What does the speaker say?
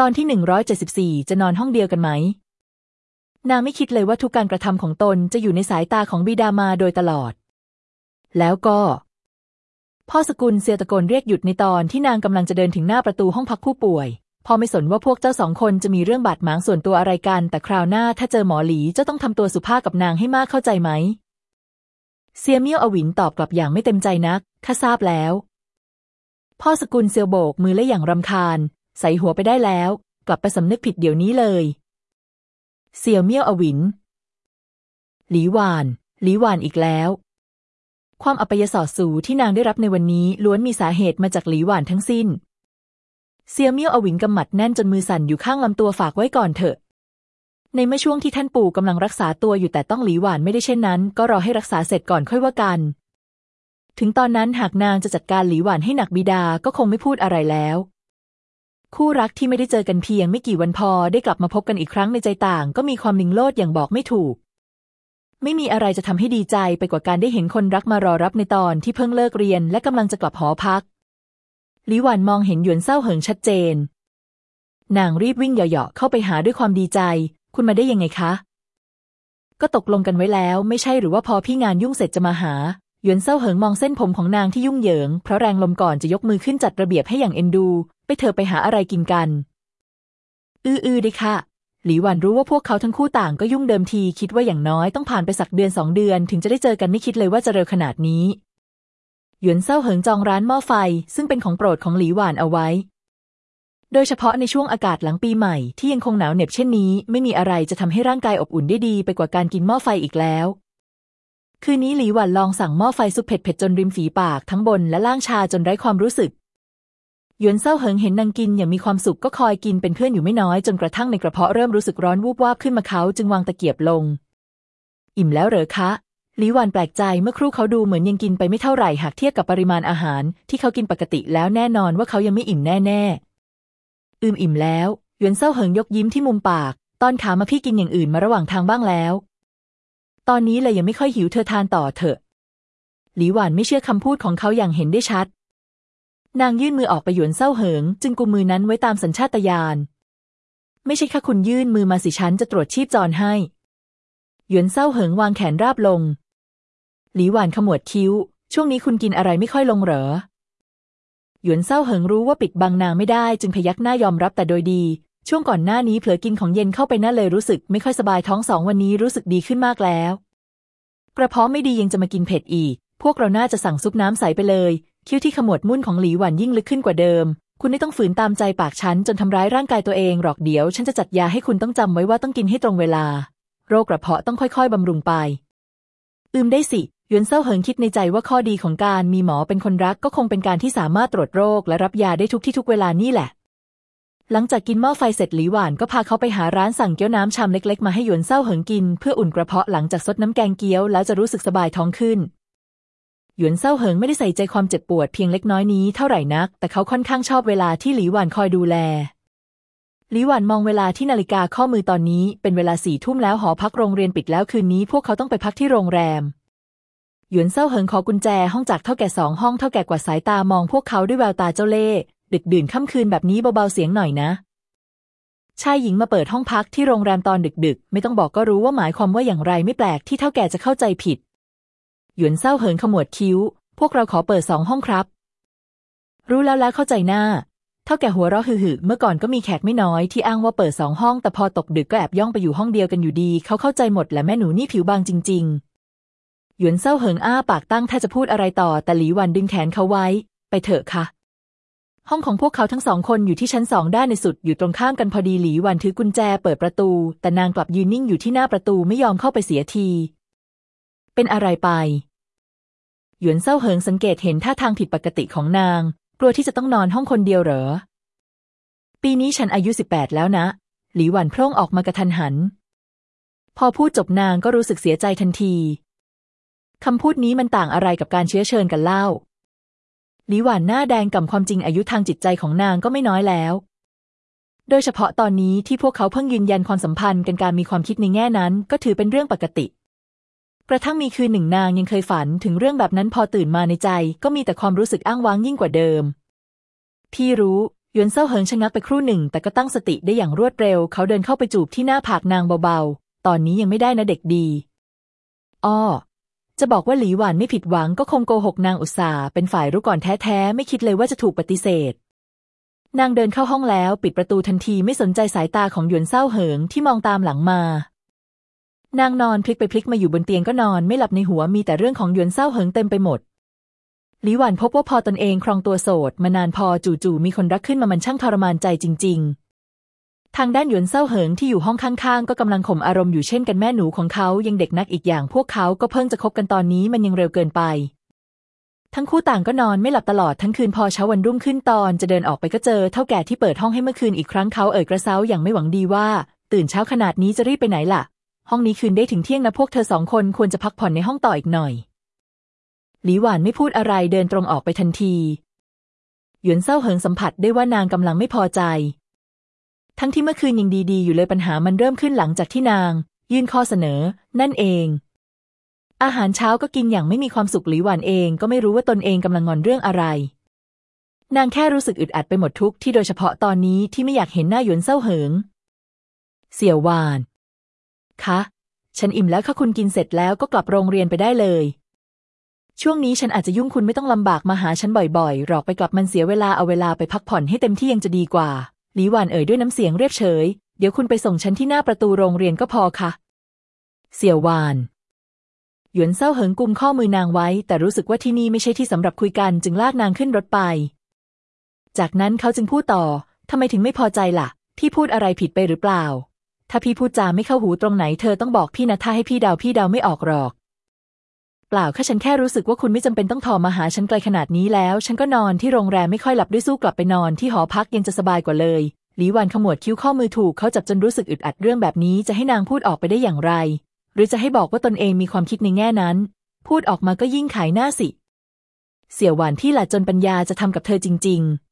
ตอนที่หนึ่งร้อยเจ็ดสิบสี่จะนอนห้องเดียวกันไหม นางไม่คิดเลยว่าทุกการกระทำของตนจะอยู่ในสายตาของบิดามาโดยตลอด แล้วก็ พ่อสกุลเซียตะโกนเรียกหยุดในตอนที่นางกำลังจะเดินถึงหน้าประตูห้องพักผู้ป่วยพ่อไม่สนว่าพวกเจ้าสองคนจะมีเรื่องบาดหมางส่วนตัวอะไรกัน แต่คราวหน้าถ้าเจอหมอหลีเจ้าต้องทำตัวสุภาพกับนางให้มากเข้าใจไหมเซียเมียวอวินตอบกลับอย่างไม่เต็มใจนักข้าทราบแล้ว พ่อสกุลเซียวโบกมือและอย่างรำคาญ ใส่หัวไปได้แล้ว กลับไปสำนึกผิดเดี๋ยวนี้เลยเซียวเมียวอวิน หลีหวาน หลีหวานอีกแล้ว ความอัปยศสูที่นางได้รับในวันนี้ล้วนมีสาเหตุมาจากหลีหวานทั้งสิ้นเซียวเมียวอวินกำหมัดแน่นจนมือสั่นอยู่ข้างลำตัวฝากไว้ก่อนเถอะ ในเมื่อช่วงที่ท่านปู่กำลังรักษาตัวอยู่แต่ต้องหลีหวานไม่ได้เช่นนั้น ก็รอให้รักษาเสร็จก่อนค่อยว่ากันถึงตอนนั้นหากนางจะจัดการหลีหวานให้หนักบิดาก็คงไม่พูดอะไรแล้ว คู่รักที่ไม่ได้เจอกันเพียงไม่กี่วันพอได้กลับมาพบกันอีกครั้งในใจต่าง ก็มีความลิงโลดอย่างบอกไม่ถูก ไม่มีอะไรจะทำให้ดีใจไปกว่าการได้เห็นคนรักมารอรับในตอนที่เพิ่งเลิกเรียนและกำลังจะกลับหอพักลีหวานมองเห็นหยวนเศร้าเหิงชัดเจน นางรีบวิ่งเหยาะๆเข้าไปหาด้วยความดีใจ คุณมาได้ยังไงคะ ก็ตกลงกันไว้แล้วไม่ใช่หรือว่าพอพี่งานยุ่งเสร็จจะมาหาหยวนเศร้าเหิงมองเส้นผมของนางที่ยุ่งเหยิง เพราะแรงลมก่อนจะยกมือขึ้นจัดระเบียบให้อย่างเอ็นดู ไปเธอไปหาอะไรกินกัน อืออือดิค่ะ หลีหวันรู้ว่าพวกเขาทั้งคู่ต่างก็ยุ่งเดิมทีคิดว่าอย่างน้อยต้องผ่านไปสักเดือนสองเดือน ถึงจะได้เจอกันไม่คิดเลยว่าจะเร็วขนาดนี้ หยวนเศร้าเหิงจองร้านหม้อไฟ ซึ่งเป็นของโปรดของหลีหวานเอาไว้ โดยเฉพาะในช่วงอากาศหลังปีใหม่ที่ยังคงหนาวเหน็บเช่นนี้ ไม่มีอะไรจะทำให้ร่างกายอบอุ่นได้ดีไปกว่าการกินหม้อไฟอีกแล้วคืนนี้หลีหวันลองสั่งหม้อไฟซุปเผ็ดเผ็ดจนริมฝีปากทั้งบนและล่างชาจนไร้ความรู้สึก หยวนเศร้าเหิงเห็นนางกินอย่างมีความสุขก็คอยกินเป็นเพื่อนอยู่ไม่น้อยจนกระทั่งในกระเพาะเริ่มรู้สึกร้อนวูบวาบขึ้นมาเขาจึงวางตะเกียบลง อิ่มแล้วเหรอคะหลีหวันแปลกใจเมื่อครู่เขาดูเหมือนยังกินไปไม่เท่าไหร่หากเทียบกับปริมาณอาหาร ที่เขากินปกติแล้วแน่นอนว่าเขายังไม่อิ่มแน่ๆอืมอิ่มแล้วหยวนเศร้าเหิงยกยิ้มที่มุมปากตอนขามาพี่กินอย่างอื่นมาระหว่างทางบ้างแล้ว ตอนนี้เลยยังไม่ค่อยหิวเธอทานต่อเถอะหลีหวานไม่เชื่อคำพูดของเขาอย่างเห็นได้ชัด นางยื่นมือออกไปหยวนเศร้าเหิง จึงกุมมือนั้นไว้ตามสัญชาตญาณ ไม่ใช่ค่ะคุณยื่นมือมาสิฉันจะตรวจชีพจรให้ หยวนเศร้าเหิงวางแขนราบลง หลีหวานขมวดคิ้ว ช่วงนี้คุณกินอะไรไม่ค่อยลงเหรอ หยวนเศร้าเหิงรู้ว่าปิดบังนางไม่ได้ จึงพยักหน้ายอมรับแต่โดยดี ช่วงก่อนหน้านี้เผลอกินของเย็นเข้าไปน่าเลยรู้สึกไม่ค่อยสบายท้องสองวันนี้รู้สึกดีขึ้นมากแล้ว กระเพาะไม่ดียังจะมากินเผ็ดอีก พวกเราน่าจะสั่งซุปน้ำใสไปเลย คิ้วที่ขมวดมุ่นของหลีหวันยิ่งลึกขึ้นกว่าเดิม คุณไม่ต้องฝืนตามใจปากฉันจนทำร้ายร่างกายตัวเองหรอกเดี๋ยว ฉันจะจัดยาให้คุณต้องจำไว้ว่าต้องกินให้ตรงเวลา โรคกระเพาะต้องค่อยๆบำรุงไป อืมได้สิหยวนเซาเหิงคิดในใจว่าข้อดีของการมีหมอเป็นคนรักก็คงเป็นการที่สามารถตรวจโรคและรับยาได้ทุกที่ทุกเวลานี่แหละ หลังจากกินหม้อไฟเสร็จหลีหวานก็พาเขาไปหาร้านสั่งเกี๊ยวน้ำชามเล็กๆ มาให้หยวนเซาเหิงกินเพื่ออุ่นกระเพาะหลังจากซดน้ำแกงเกี๊ยวแล้วจะรู้สึกสบายท้องขึ้น หยวนเซาเหิงไม่ได้ใส่ใจความเจ็บปวดเพียงเล็กน้อยนี้เท่าไหร่นัก แต่เขาค่อนข้างชอบเวลาที่หลีหวานคอยดูแล หลีหวานมองเวลาที่นาฬิกาข้อมือตอนนี้ เป็นเวลาสี่ทุ่มแล้วหอพักโรงเรียนปิดแล้วคืนนี้ พวกเขาต้องไปพักที่โรงแรม หยวนเซาเหิงขอกุญแจห้องจากเท่าแก่สองห้องเท่าแก่กว่าสายตามองพวกเขาด้วยแววตาเจ้าเล่ห์ดึกดื่นค่ำคืนแบบนี้เบาๆเสียงหน่อยนะชายหญิงมาเปิดห้องพักที่โรงแรมตอนดึกๆ ไม่ต้องบอกก็รู้ว่าหมายความว่าอย่างไรไม่แปลกที่เท่าแก่จะเข้าใจผิด หยวนเซาเหิงขมวดคิ้ว พวกเราขอเปิดสองห้องครับ รู้แล้วแล้วเข้าใจหน้า เท่าแก่หัวเราะหึ่ๆเมื่อก่อนก็มีแขกไม่น้อยที่อ้างว่าเปิดสองห้อง แต่พอตกดึกก็แอบย่องไปอยู่ห้องเดียวกันอยู่ดี เขาเข้าใจหมดแหละแม่หนูนี่ผิวบางจริง ๆ หยวนเซาเหิงอ้าปากตั้งถ้าจะพูดอะไรต่อ แต่หลีหวันดึงแขนเขาไว้ ไปเถอะค่ะห้องของพวกเขาทั้งสองคนอยู่ที่ชั้นสองด้านในสุดอยู่ตรงข้ามกันพอดีหลีวันถือกุญแจเปิดประตู แต่นางกลับยืนนิ่งอยู่ที่หน้าประตูไม่ยอมเข้าไปเสียที เป็นอะไรไป หยวนเซาเหิงสังเกตเห็นท่าทางผิดปกติของนาง กลัวที่จะต้องนอนห้องคนเดียวเหรอ ปีนี้ฉันอายุสิบแปดแล้วนะ หลีหวันพร่งออกมากระทันหัน พอพูดจบนางก็รู้สึกเสียใจทันทีคำพูดนี้มันต่างอะไรกับการเชื้อเชิญกันเล่า หลีหวานหน้าแดงกับความจริงอายุทางจิตใจของนางก็ไม่น้อยแล้ว โดยเฉพาะตอนนี้ที่พวกเขาเพิ่งยืนยันความสัมพันธ์กันการมีความคิดในแง่นั้น ก็ถือเป็นเรื่องปกติ กระทั่งมีคืนหนึ่งนางยังเคยฝันถึงเรื่องแบบนั้นพอตื่นมาในใจ ก็มีแต่ความรู้สึกอ้างว้างยิ่งกว่าเดิม พี่รู้หยวนเซาเหิงชะงักไปครู่หนึ่ง แต่ก็ตั้งสติได้อย่างรวดเร็ว เขาเดินเข้าไปจูบที่หน้าผากนางเบาๆ ตอนนี้ยังไม่ได้นะเด็กดี อ้อ จะบอกว่าหลีหวานไม่ผิดหวังก็คงโกหกนางอุตสาเป็นฝ่ายรู้ก่อนแท้ๆ ไม่คิดเลยว่าจะถูกปฏิเสธ นางเดินเข้าห้องแล้ว ปิดประตูทันทีไม่สนใจสายตาของหยวนเซาเหิงที่มองตามหลังมา นางนอนพลิกไปพลิกมาอยู่บนเตียงก็นอนไม่หลับในหัวมีแต่เรื่องของหยวนเซาเหิงเต็มไปหมดหลีหวันพบว่าพอตนเองครองตัวโสด มานานพอจู่ๆมีคนรักขึ้นมามันช่างทรมานใจจริง ๆ ทางด้านหยวนเซาเหิงที่อยู่ห้องข้างๆ ก็กำลังข่มอารมณ์อยู่เช่นกันแม่หนูของเขายังเด็กนักอีกอย่างพวกเขาก็เพิ่งจะคบกันตอนนี้มันยังเร็วเกินไป ทั้งคู่ต่างก็นอนไม่หลับตลอดทั้งคืนพอเช้าวันรุ่งขึ้นตอนจะเดินออกไปก็เจอเท่าแก่ที่เปิดห้องให้เมื่อคืนอีกครั้งเขาเอ่ยกระเซ้าอย่างไม่หวังดีว่า ตื่นเช้าขนาดนี้จะรีบไปไหนล่ะ ห้องนี้คืนได้ถึงเที่ยงนะพวกเธอสองคนควรจะพักผ่อนในห้องต่ออีกหน่อย หลีหวานไม่พูดอะไรเดินตรงออกไปทันที หยวนเศร้าเหิงสัมผัสได้ว่านางกำลังไม่พอใจ ทั้งที่เมื่อคืนยังดีๆ อยู่เลยปัญหามันเริ่มขึ้นหลังจากที่นาง ยื่นข้อเสนอ นั่นเอง อาหารเช้าก็กินอย่างไม่มีความสุขหลีหวานเองก็ไม่รู้ว่าตนเองกำลังงอนเรื่องอะไร นางแค่รู้สึกอึดอัดไปหมดทุกที่โดยเฉพาะตอนนี้ที่ไม่อยากเห็นหน้าหยวนเศร้าเหิง เสี่ยวหวาน คะ ฉันอิ่มแล้วค่ะคุณกินเสร็จแล้วก็กลับโรงเรียนไปได้เลย ช่วงนี้ฉันอาจจะยุ่งคุณไม่ต้องลำบากมาหาฉันบ่อยๆ หรอกไปกลับมันเสียเวลาเอาเวลาไปพักผ่อนให้เต็มที่ยังจะดีกว่าหลีหวานเอ่ยด้วยน้ำเสียงเรียบเฉย เดี๋ยวคุณไปส่งฉันที่หน้าประตูโรงเรียนก็พอค่ะ เสี่ยวหวานหยวนเศร้าเหิงกุมข้อมือนางไว้ แต่รู้สึกว่าที่นี่ไม่ใช่ที่สำหรับคุยกันจึงลากนางขึ้นรถไป จากนั้นเขาจึงพูดต่อทำไมถึงไม่พอใจละ่ะพี่พูดอะไรผิดไปหรือเปล่า ถ้าพี่พูดจาไม่เข้าหูตรงไหนเธอต้องบอกพี่นะถ้าให้พี่เดาพี่เดาไม่ออกหรอก เปล่าแค่ฉันแค่รู้สึกว่าคุณไม่จำเป็นต้องถอมาหาฉันไกลขนาดนี้แล้ว ฉันก็นอนที่โรงแรมไม่ค่อยหลับด้วยสู้กลับไปนอนที่หอพักยังจะสบายกว่าเลยหลีวันขมวดคิ้วข้อมือถูกเขาจับจนรู้สึกอึดอัดเรื่องแบบนี้จะให้นางพูดออกไปได้อย่างไร หรือจะให้บอกว่าตนเองมีความคิดในแง่นั้น พูดออกมาก็ยิ่งขายหน้าสิ เสี่ยวหวานที่หละจนปัญญาจะทำกับเธอจริง ๆ